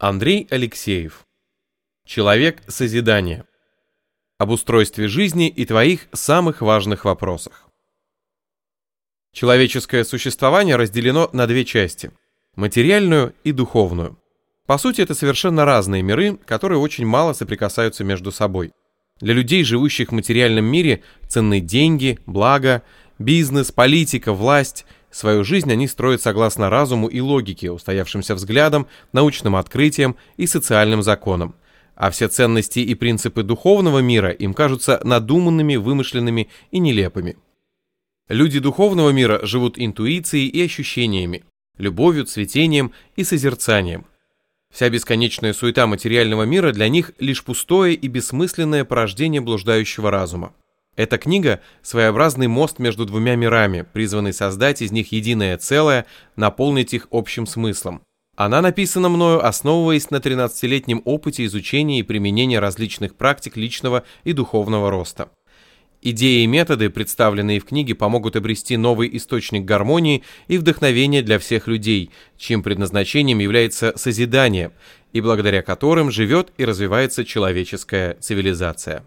Андрей Алексеев. Человек созидания. Об устройстве жизни и твоих самых важных вопросах. Человеческое существование разделено на две части – материальную и духовную. По сути, это совершенно разные миры, которые очень мало соприкасаются между собой. Для людей, живущих в материальном мире, ценны деньги, благо, бизнес, политика, власть – Свою жизнь они строят согласно разуму и логике, устоявшимся взглядам, научным открытиям и социальным законам. А все ценности и принципы духовного мира им кажутся надуманными, вымышленными и нелепыми. Люди духовного мира живут интуицией и ощущениями, любовью, цветением и созерцанием. Вся бесконечная суета материального мира для них лишь пустое и бессмысленное порождение блуждающего разума. Эта книга – своеобразный мост между двумя мирами, призванный создать из них единое целое, наполнить их общим смыслом. Она написана мною, основываясь на 13-летнем опыте изучения и применения различных практик личного и духовного роста. Идеи и методы, представленные в книге, помогут обрести новый источник гармонии и вдохновения для всех людей, чьим предназначением является созидание, и благодаря которым живет и развивается человеческая цивилизация.